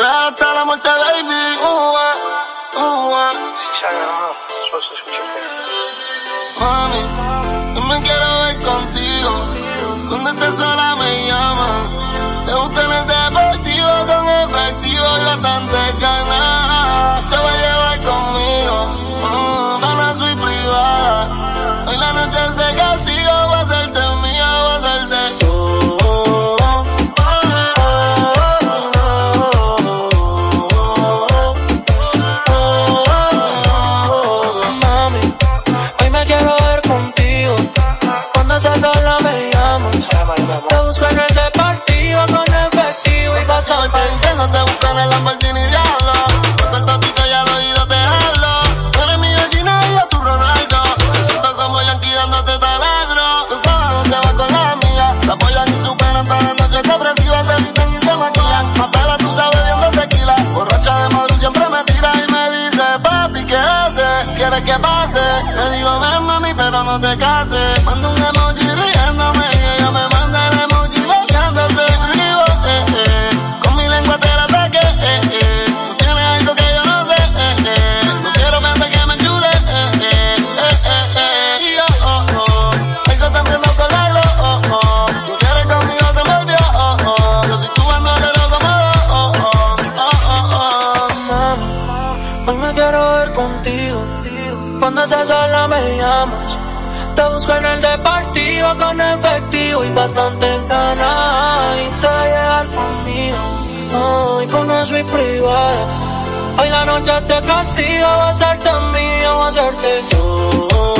Hasta la muerte, baby. Uh, uh, uh. Mami, yo me quiero ver contigo. Cuando estés sola me llama. Te busco en el deportivo con efectivo y bastante ganas. Porque no te busco en el Lamborghini Diablo. Con el totito y al oído te hablo. Tú eres mi gallina y yo tu Ronaldo. Me siento como Yankee dándote taladro. Tu sábado se va con la amiga. Te apoyan y superan todas las noches depresivas. Se visten y se maquillan. Más pela tú sabes viendo tequila. Borracha de madre siempre me tira y me dice, papi, ¿qué haces? ¿Quieres que pase? Le digo, ven mami, pero no te cases. Mando un Cuando estés sola me llamas. Te busco en el deportivo con efectivo y bastante ganas. Y te llevar conmigo. Hoy con no soy privada. Hoy la noche te castigo. Voy a hacerte mío, voy a hacerte tú.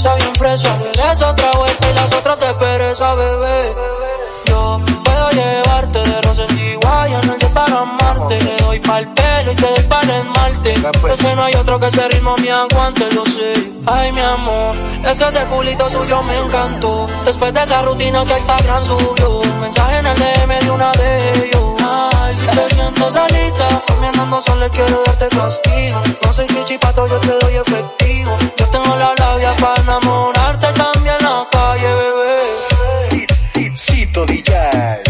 Sabe bien fresa. Le des otra vuelta y las otras te pereza, bebé. Yo puedo llevarte de rosas y Guayanas para amarte. Le doy pa'l pelo y te doy pa'l esmalte. Yo sé no hay otro que ese ritmo me aguante, lo sé. Ay, mi amor, es que ese culito suyo me encantó. Después de esa rutina que Instagram subió, un mensaje en el DM de una de ellos. Ay, si te siento solita, comiendo solo quiero darte castigo. No soy chichipato, yo te doy efectivo. Tito Dillal.